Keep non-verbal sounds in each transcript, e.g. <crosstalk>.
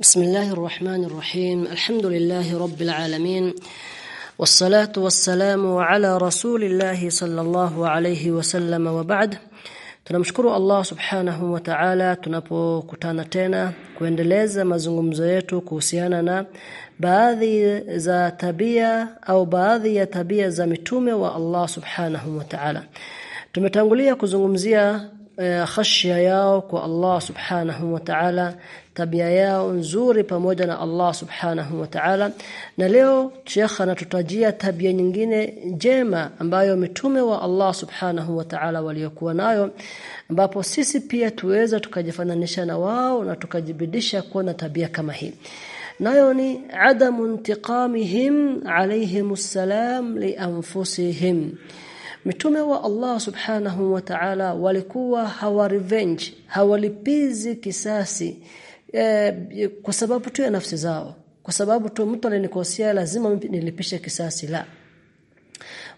بسم الله الرحمن الرحيم الحمد لله رب العالمين والصلاة والسلام على رسول الله صلى الله عليه وسلم وبعد tunamshukuru Allah subhanahu wa ta'ala tunapokutana tena kuendeleza mazungumzo yetu kuhusiana na baadhi za tabia au baadhi ya tabia za mitume wa Allah subhanahu wa ta'ala tumetangulia kuzungumzia eh, khashya yao kwa Allah subhanahu wa ta'ala tabia yao nzuri pamoja na Allah subhanahu wa ta'ala. Na leo Sheikh anatutajia tabia nyingine njema ambayo mitume wa Allah subhanahu wa ta'ala waliokuwa nayo ambapo sisi pia tuweza tukajifananisha na wao na tukajibidisha kuwa na tabia kama hii. Nayo ni adamu intiqamihim alayhimus salam li anfusihim Mitume wa Allah subhanahu wa ta'ala walikuwa hawa revenge, hawalipizi kisasi eh, kwa sababu tu ya nafsi zao. Kwa sababu tu mtu alinikosea lazima nilipishe kisasi la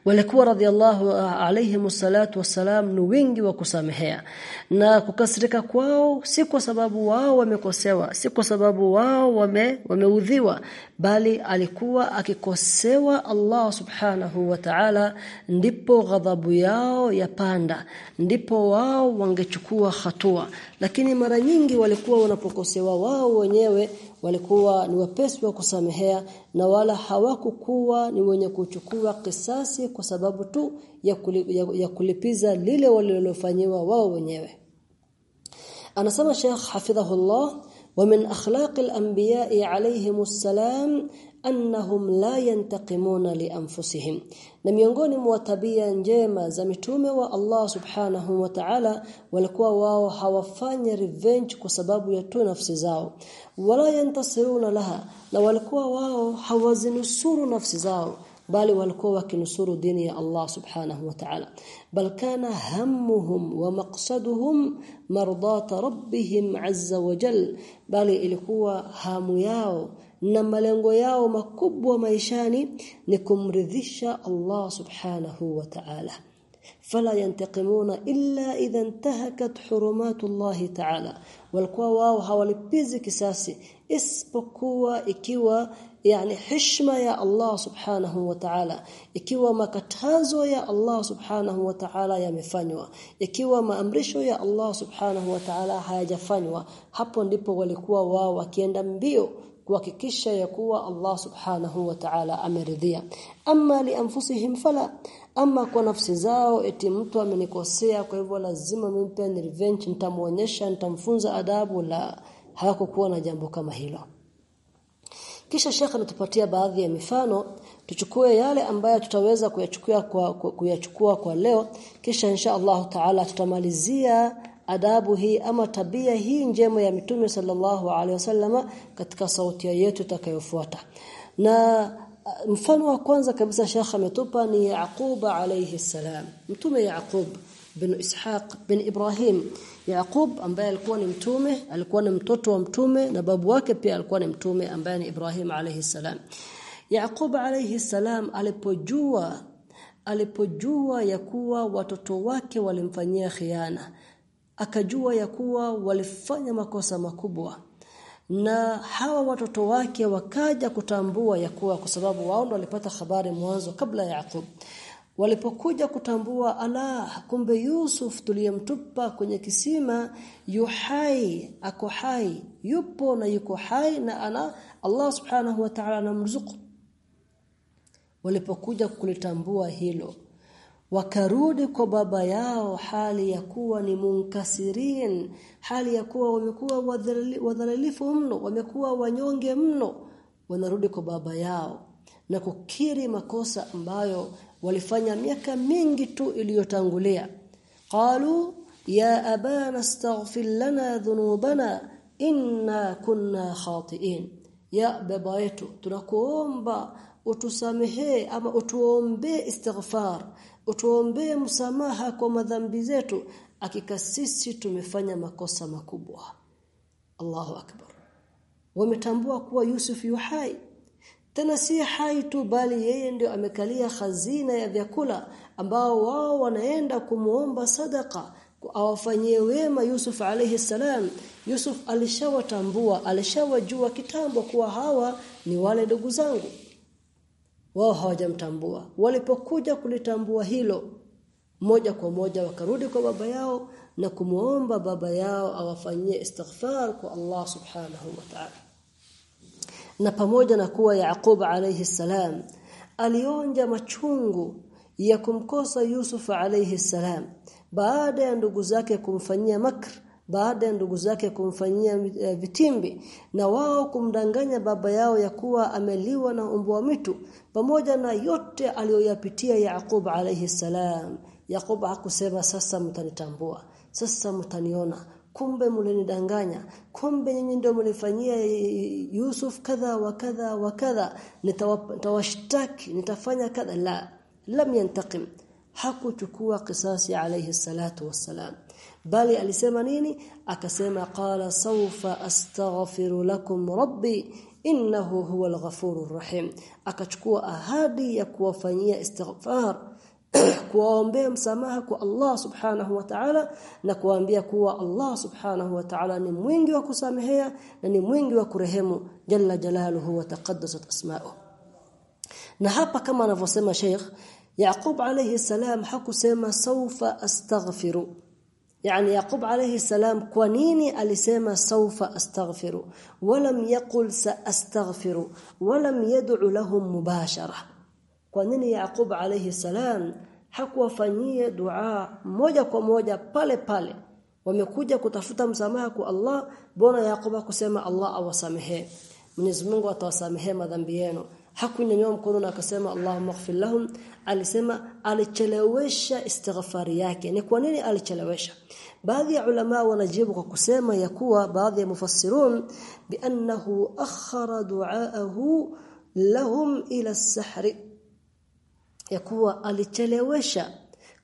walikuwa radhiallahu alayhi salatu wassalam ni wingi wa kusamehea. Na kukasirika kwao si kwa sababu wao wamekosewa si kwa sababu wao wame wameudhiwa bali alikuwa akikosewa Allah subhanahu wa ta'ala ndipo ghadhabu yao yapanda ndipo wao wangechukua hatua. Lakini mara nyingi walikuwa wanapokosewa wao wenyewe walikuwa ni wapesi wa kusamehea na wala hawakukuwa ni wenye kuchukua kisasi kwa sababu tu ya, kuli, ya, ya kulipiza lile walilofanywa wao wenyewe anasema Sheikh hafidhahullah ومن أخلاق الأنبياء عليهم السلام annahum la yantaqimuna li anfusihim. Na miongoni mwa tabia njema za mitume wa Allah subhanahu wa ta'ala walikuwa wao hawafanya revenge kwa sababu ya tu nafsi zao. Wala yantasiruna laha na walikuwa wao hawazinusuru nafsi zao bali walikuwa wakinusuru dini ya Allah subhanahu wa ta'ala. Bal kana hammuhum wa maqsaduhum mardata rabbihim azza wa jal bali ilikuwa hamu yao na malengo yao makubwa maishani ni kumridhisha Allah subhanahu wa ta'ala. Fala yantaqimuna illa idha intahakat hurumatullah ta'ala. Walikuwa wao hawalipizi kisasi isipokuwa ikiwa yani hishma ya Allah subhanahu wa ta'ala ikiwa makatazo ya Allah subhanahu wa ta'ala yamefanywa ikiwa maamrisho ya Allah subhanahu wa ta'ala hayajafanywa hapo ndipo walikuwa wao wakienda mbio kuhakikisha ya kuwa Allah subhanahu wa ta'ala ameridhia. Amma li anfusihim fala. Ama kwa nafsi zao eti mtu amenikosea kwa hivyo lazima mimpe revenge nitamuonyesha nitamfunza adabu la hayakokuwa na jambo kama hilo. Kisha Sheikh anatupatia baadhi ya mifano tuchukue yale ambayo tutaweza kuyachukua kwa kuyachukua kwa leo. Kisha insha Allah Taala tutamalizia adabu hii ama tabia hii njema ya mitume sallallahu alaihi wasallama katika sauti yetu itakayofuata. Na mfano wa kwanza kabisa Sheikh ametupa ni Yaqub alayhi salam. Mtume Yaqub bin Ishaq bin Ibrahim. Yaqub ambaye alikuwa ni mtume alikuwa ni mtoto wa mtume na babu wake pia alikuwa ni mtume ambaye ni Ibrahim alayhi salam. Yaqub alayhi salam alipojua alipojua ya kuwa watoto wake walimfanyia khiana akajua ya kuwa walifanya makosa makubwa. Na hawa watoto wake wakaja kutambua ya kuwa kwa sababu wao ndo walipata habari mwanzo kabla ya Yaqub. Walipokuja kutambua ala kumbe Yusuf tuliyemtupa kwenye kisima yuhai ako hai yupo na yuko hai na ana Allah subhanahu wa ta'ala anamruzuku. Walipokuja kulitambua hilo wakarudi kwa baba yao hali ya kuwa ni munkasirin hali ya kuwa wamekuwa wadhalilifu mno wamekuwa wanyonge mno wanarudi kwa baba yao na kukiri makosa ambayo walifanya miaka mingi tu iliyotangulia. Qalu ya abana astaghfir lana dhunubana inna kunna khati'in. Ya baba yetu tunakuomba utusamehe ama utuombe istighfar utuombee msamaha kwa madhambi zetu hakika sisi tumefanya makosa makubwa. Allahu akbar. Wametambua kuwa Yusuf yu hai. Tena si hai tu bali yeye ndio amekalia hazina ya vyakula ambao wao wanaenda kumuomba sadaka awafanyie wema Yusuf alayhi salam. Yusuf alishawatambua alishawajua kitambo kuwa hawa ni wale ndugu zangu wao hawajamtambua. Walipokuja kulitambua hilo moja kwa moja wakarudi kwa baba yao na kumuomba baba yao awafanyie istighfar kwa Allah subhanahu wa ta'ala. Na pamoja na kuwa Yaqub alayhi salam alionja machungu ya kumkosa Yusuf alayhi salam baada ya ndugu zake kumfanyia makr baada ya ndugu zake kumfanyia vitimbi na wao kumdanganya baba yao ya kuwa ameliwa na wa mitu pamoja na yote aliyoyapitia Yaqub alayhi salam. Yaqub hakusema sasa mtanitambua sasa mtaniona kumbe mlinidanganya kumbe nyinyi ndio mlifanyia Yusuf kadha wa kadha wa kadha. Nitawashtaki nitafanya kadha. La lam yantaqim hakuchukua kisasi alayhi salatu wassalam bali alisema nini? Akasema qala sawfa astaghfiru lakum rabbi innahu huwal ghafurur rahim. Akachukua ahadi ya kuwafanyia istighfar <clears throat> kuwaombea msamaha kwa Allah subhanahu wa ta'ala na kuambia kuwa Allah subhanahu wa ta'ala ni mwingi wa kusamehea na ni mwingi wa kurehemu. Jalla jalaluhu wa taqaddasat asma'uhu. Na hapa kama anavyosema Sheikh Yaqub alayhi salam hakusema saufa astaghfiru yani Yaqub alayhi salam kwa nini alisema saufa astaghfiru walam yaqul sa astaghfiru walam yad'u lahum mubashara kwa nini Yaqub alayhi salam hakuwafanyia dua moja kwa moja pale pale wamekuja kutafuta msamaha kwa Allah bona Yaqub kusema Allah awasamehe? Mwenyezi Mungu atawasamehe madhambi yenu hakunyanyua mkono na akasema Allahumma ighfir lahum. Alisema alichelewesha istighfari yake. Ni kwa nini alichelewesha? Baadhi ya ulama wanajibu kwa kusema ya kuwa baadhi ya mufassirun biannahu akhara du'aahu lahum ila as-sahri. Ya kuwa alichelewesha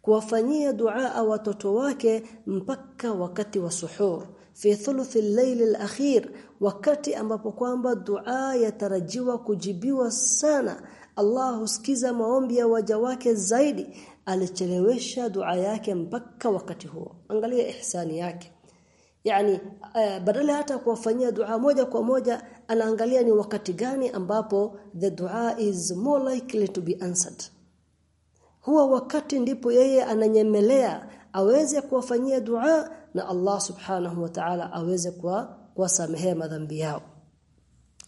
kuwafanyia dua watoto wake mpaka wakati wa suhur fi thuluthi al-layl al-akhir wakati ambapo kwamba dua yatarajiwa kujibiwa sana. Allah husikiza maombi ya waja wake zaidi alichelewesha dua yake mpaka wakati huo. Angalia ihsani yake. Yani uh, badala hata kuwafanyia dua moja kwa moja anaangalia ni wakati gani ambapo the dua is more likely to be answered huwa wakati ndipo yeye ananyemelea aweze kuwafanyia dua na Allah subhanahu wa ta'ala aweze kuwa kuwasamehea madhambi yao.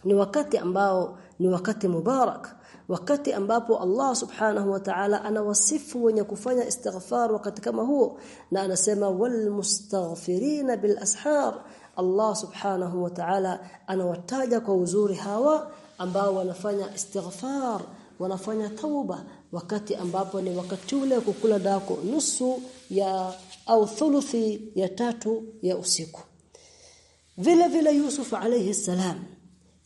Ni wakati ambao ni wakati mubarak wakati ambapo Allah subhanahu wa ta'ala anawasifu wenye kufanya istighfar wakati kama huo na anasema wal mustaghfirina bil ashar. Allah subhanahu wa ta'ala anawataja kwa uzuri hawa ambao wanafanya istighfar wanafanya tauba wakati ambapo ni wakati ule kukula dako nusu ya au thuluthi ya tatu ya usiku. Vile vile Yusuf alayhi salam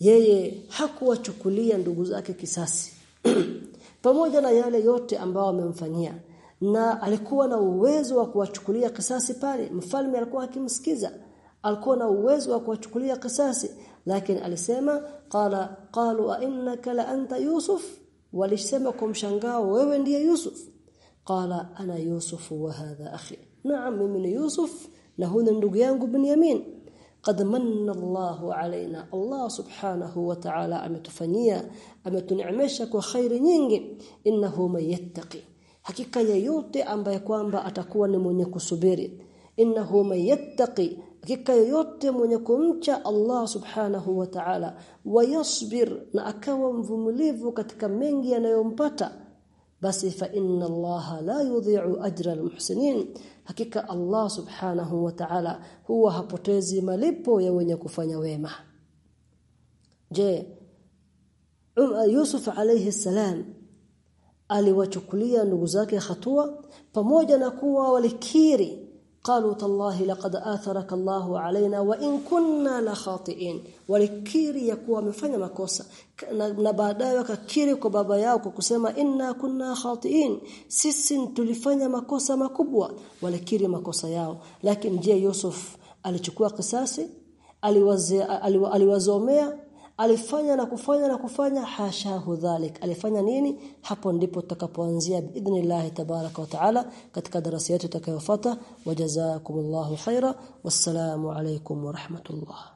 yeye hakuwachukulia ndugu zake kisasi. <clears throat> Pamoja na yale yote ambao wamemfanyia na alikuwa na uwezo wa kuwachukulia kisasi pale. Mfalme alikuwa akimsikiza alikuwa na uwezo wa kuwachukulia kisasi. Lakini alisema qala qalu innaka la anta yusuf walisema kwa mshangao wewe ndiye yusuf qala ana yusuf wa hadha akhi naam mimi ni yusuf na huyu ndugu yangu binyamin قد من الله علينا الله سبحانه وتعالى ametufanyia ametuneemesha kwa khairi nyingi innahu mayattaqi hakika yeyote ambaye kwamba atakuwa ni mwenye kusubiri innahu mayattaqi hakika yoyote mwenye kumcha Allah subhanahu wa ta'ala wayasbir na akawa mvumilivu katika mengi yanayompata basi fa inna Allah la yudhi'u ajra almuhsinin. Hakika Allah subhanahu wa ta'ala huwa hapotezi malipo ya wenye kufanya wema. Je Yusuf alayhi salam aliwachukulia ndugu zake hatua pamoja na kuwa walikiri قالوا تالله لقد آثرك الله علينا وإن كنا لخاطئين walikiri ya kuwa wamefanya makosa na, na baadaye wakakiri kwa baba yao kwa kusema inna kunna khatiin sisi tulifanya makosa makubwa walikiri makosa yao lakini je Yusuf alichukua kisasi aliwazomea Alifanya na kufanya na kufanya hashahu dhalik. Alifanya nini? Hapo ndipo tutakapoanzia biidhnillah tabaraka wa taala katika darasa yetu takayofuata wajazakumullahu khaira wassalamu alaykum wa rahmatullah